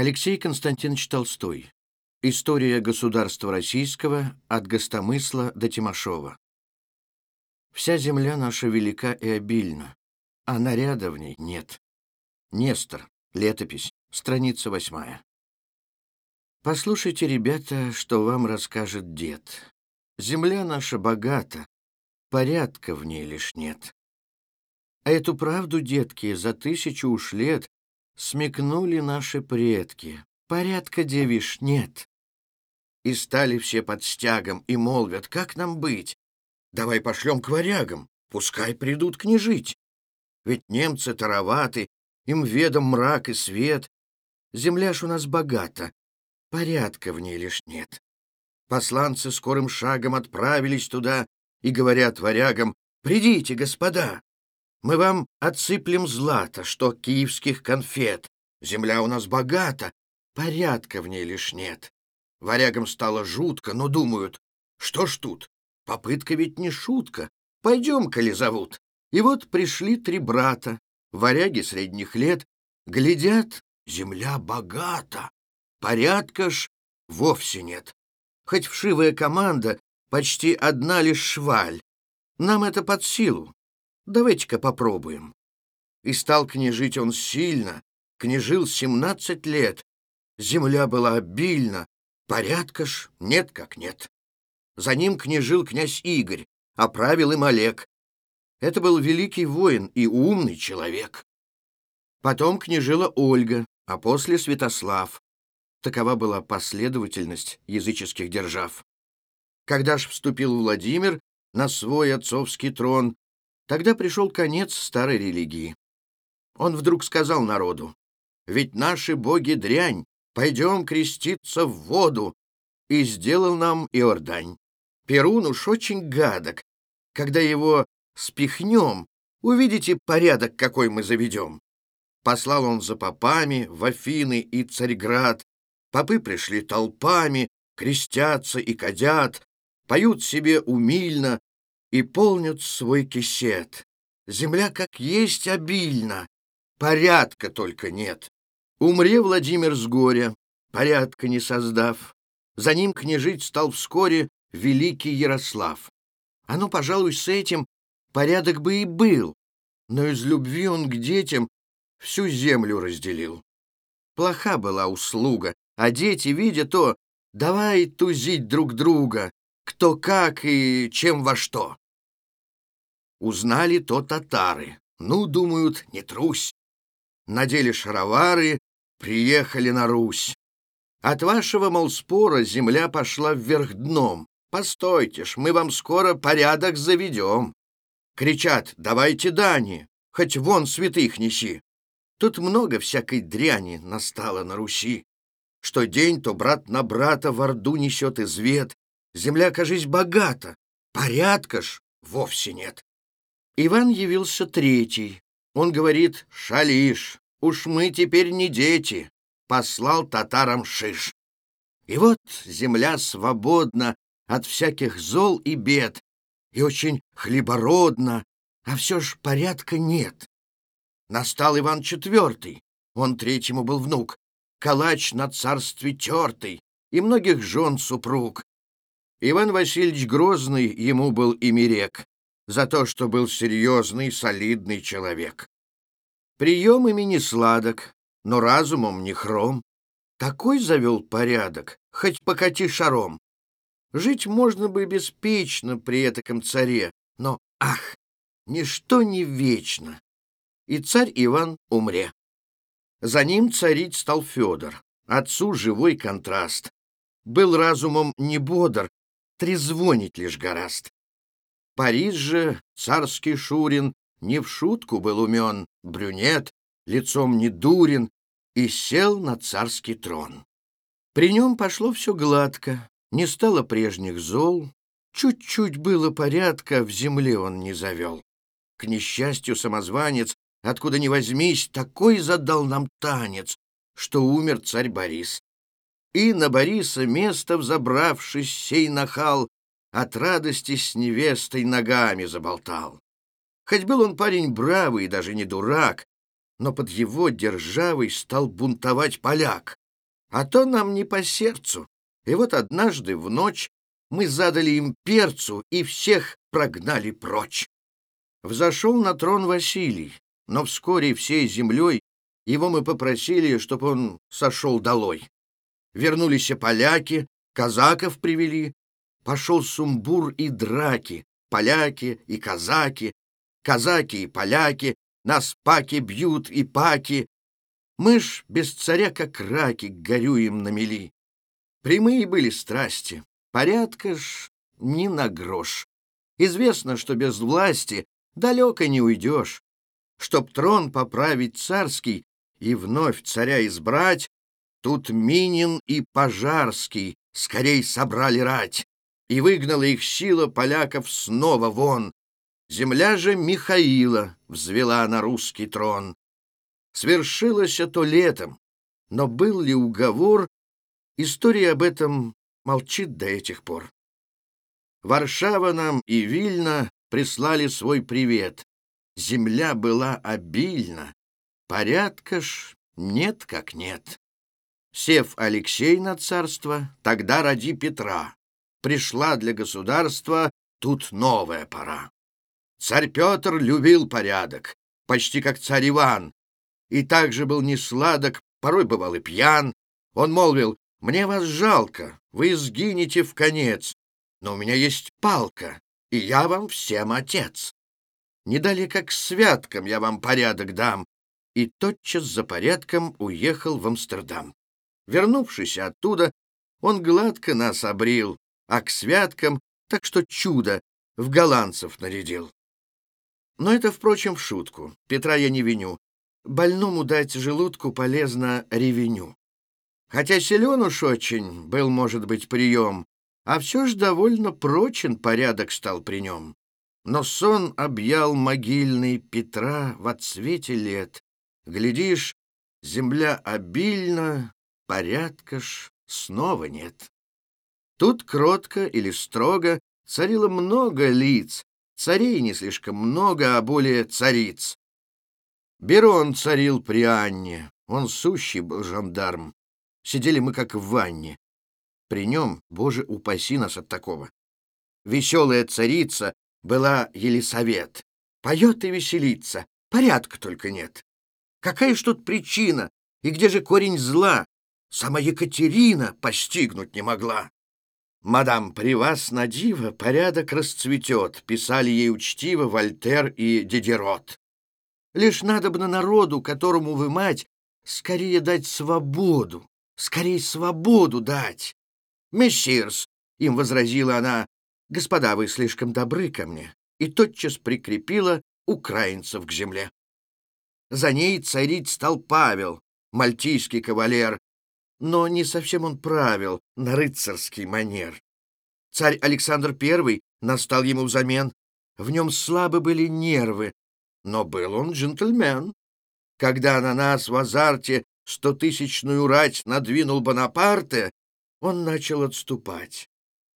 Алексей Константинович Толстой. История государства российского от Гостомысла до Тимошова. Вся земля наша велика и обильна, а наряда в ней нет. Нестор. Летопись. Страница восьмая. Послушайте, ребята, что вам расскажет дед. Земля наша богата, порядка в ней лишь нет. А эту правду, детки, за тысячу уж лет смекнули наши предки. Порядка, девиш, нет. И стали все под стягом и молвят, как нам быть? Давай пошлем к варягам, пускай придут княжить. Ведь немцы тароваты, им ведом мрак и свет. Земля ж у нас богата, порядка в ней лишь нет. Посланцы скорым шагом отправились туда и говорят варягам, «Придите, господа, мы вам отсыплем злато, что киевских конфет. Земля у нас богата, порядка в ней лишь нет». Варягам стало жутко, но думают, что ж тут, попытка ведь не шутка, пойдем, коли зовут. И вот пришли три брата, варяги средних лет, глядят, земля богата, порядка ж вовсе нет. Хоть вшивая команда, почти одна лишь шваль. Нам это под силу. Давайте-ка попробуем. И стал княжить он сильно, княжил семнадцать лет. Земля была обильна, порядка ж нет как нет. За ним княжил князь Игорь, а правил им Олег. Это был великий воин и умный человек. Потом княжила Ольга, а после Святослав. Такова была последовательность языческих держав. Когда ж вступил Владимир на свой отцовский трон, тогда пришел конец старой религии. Он вдруг сказал народу, «Ведь наши боги дрянь, пойдем креститься в воду», и сделал нам Иордань. Перун уж очень гадок. Когда его спихнем, увидите порядок, какой мы заведем. Послал он за попами в Афины и Царьград, Попы пришли толпами, крестятся и кадят, поют себе умильно и полнят свой кисет. Земля как есть обильна, порядка только нет. Умре Владимир с горя, порядка не создав. За ним княжить стал вскоре великий Ярослав. А ну, пожалуй, с этим порядок бы и был, но из любви он к детям всю землю разделил. Плоха была услуга, а дети, видя то, давай тузить друг друга, кто как и чем во что. Узнали то татары. Ну, думают, не трусь. Надели шаровары, приехали на Русь. От вашего, мол, спора земля пошла вверх дном. Постойте ж, мы вам скоро порядок заведем. Кричат, давайте дани, хоть вон святых неси. Тут много всякой дряни настало на Руси. Что день, то брат на брата в Орду несет извет. Земля, кажись, богата, порядка ж вовсе нет. Иван явился третий. Он говорит, шалиш, уж мы теперь не дети. Послал татарам шиш. И вот земля свободна от всяких зол и бед, и очень хлебородна, а все ж порядка нет. Настал Иван Четвертый, он третьему был внук, калач на царстве тертый, и многих жен супруг. Иван Васильевич Грозный ему был имерек, за то, что был серьезный, солидный человек. Приемами не сладок, но разумом не хром. Такой завел порядок, хоть покати шаром. Жить можно бы беспечно при этаком царе, но, ах, ничто не вечно. И царь Иван умре. За ним царить стал Федор, отцу живой контраст. Был разумом не бодр, трезвонить лишь гораст. Париж же, царский Шурин, не в шутку был умен, брюнет, лицом не дурен, и сел на царский трон. При нем пошло все гладко, не стало прежних зол, чуть-чуть было порядка, в земле он не завел. К несчастью, самозванец Откуда ни возьмись, такой задал нам танец, что умер царь Борис. И на Бориса место взобравшись, сей нахал, от радости с невестой ногами заболтал. Хоть был он парень бравый даже не дурак, но под его державой стал бунтовать поляк. а то нам не по сердцу. И вот однажды в ночь мы задали им перцу и всех прогнали прочь. Взошел на трон Василий, но вскоре всей землей его мы попросили, чтобы он сошел долой. Вернулись поляки, казаков привели, пошел сумбур и драки, поляки и казаки, казаки и поляки, нас паки бьют и паки. Мы ж без царя, как раки, горюем на мели. Прямые были страсти, порядка ж ни на грош. Известно, что без власти далеко не уйдешь. Чтоб трон поправить царский и вновь царя избрать, тут Минин и Пожарский скорей собрали рать, и выгнала их сила поляков снова вон. Земля же Михаила взвела на русский трон. Свершилось это летом, но был ли уговор, история об этом молчит до этих пор. Варшава нам и Вильна прислали свой привет. Земля была обильна, порядка ж нет как нет. Сев Алексей на царство, тогда ради Петра. Пришла для государства тут новая пора. Царь Петр любил порядок, почти как царь Иван, и также был не сладок, порой бывал и пьян. Он молвил, «Мне вас жалко, вы сгинете в конец, но у меня есть палка, и я вам всем отец. Не далее, как святкам я вам порядок дам, и тотчас за порядком уехал в Амстердам. Вернувшись оттуда, он гладко нас обрил, а к святкам, так что чудо, в голландцев нарядил. Но это, впрочем, в шутку. Петра я не виню. Больному дать желудку полезно ревеню. Хотя силен уж очень был, может быть, прием, а все ж довольно прочен порядок стал при нем. Но сон объял могильный Петра в отсвете лет. Глядишь, земля обильна, порядка ж снова нет. Тут кротко или строго царило много лиц, царей не слишком много, а более цариц. Берон царил при Анне, он сущий был жандарм. Сидели мы как в ванне. При нем, боже, упаси нас от такого. Веселая царица была Елисавет. Поет и веселится, порядка только нет. Какая ж тут причина, и где же корень зла? Сама Екатерина постигнуть не могла. «Мадам, при вас на диво порядок расцветет», — писали ей учтиво Вольтер и Дидерот. «Лишь надобно народу, которому вы мать, скорее дать свободу, скорее свободу дать». «Мессирс», — им возразила она, — «господа, вы слишком добры ко мне», и тотчас прикрепила украинцев к земле. За ней царить стал Павел, мальтийский кавалер, но не совсем он правил на рыцарский манер. Царь Александр I настал ему взамен. В нем слабы были нервы, но был он джентльмен. Когда на нас в азарте стотысячную рать надвинул Бонапарте, он начал отступать.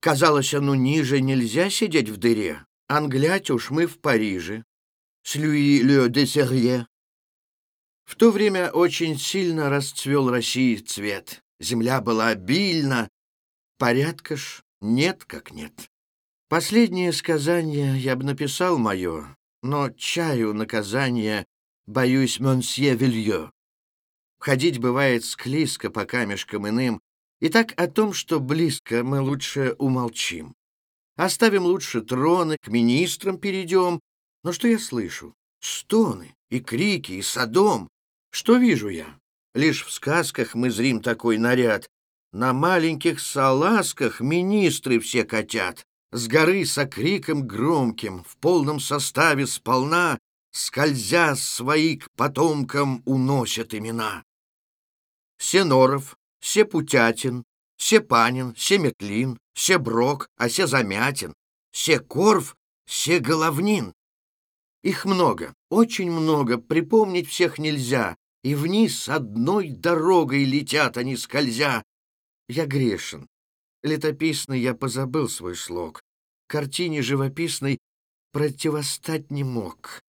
Казалось, ну ниже нельзя сидеть в дыре. Англять уж мы в Париже. С Люи Ле де Серье в то время очень сильно расцвел России цвет. Земля была обильна, порядка ж нет как нет. Последнее сказание я бы написал мое, но чаю наказания боюсь монсье Вилье. Ходить бывает склизко по камешкам иным, и так о том, что близко, мы лучше умолчим. Оставим лучше троны, к министрам перейдем. Но что я слышу? Стоны и крики, и садом. Что вижу я? Лишь в сказках мы зрим такой наряд. На маленьких салазках министры все котят. С горы со криком громким, в полном составе сполна, скользя свои к потомкам уносят имена. Сеноров, Сепутятин, Сепанин, Семетлин, Себрок, а Сезамятин, Секорв, Головнин. Их много, очень много, припомнить всех нельзя, и вниз одной дорогой летят они скользя. Я грешен. Летописный я позабыл свой слог. Картине живописной противостать не мог.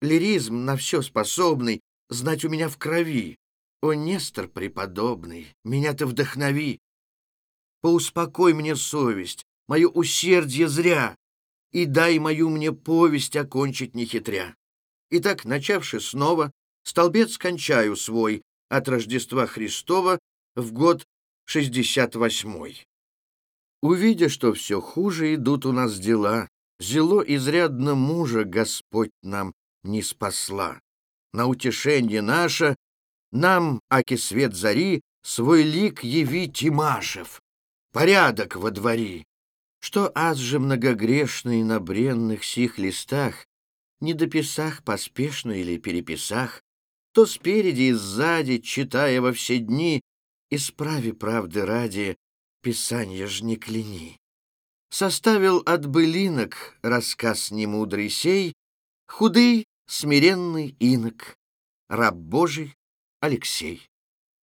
Лиризм на все способный, знать у меня в крови. О, Нестор преподобный, меня ты вдохнови! Поуспокой мне совесть, мое усердие зря, и дай мою мне повесть окончить нехитря. Итак, начавши снова, столбец кончаю свой от Рождества Христова в год 68-й. Увидя, что все хуже идут у нас дела, зело изрядно мужа Господь нам не спасла. На утешение наше нам, аки свет зари, свой лик яви Тимашев, порядок во двори, что аз же многогрешный на бренных сих листах, не дописах поспешно или переписах, то спереди и сзади, читая во все дни, исправи правды ради, писанье ж не кляни. Составил от былинок рассказ немудрый сей, худый, смиренный инок, раб Божий Алексей.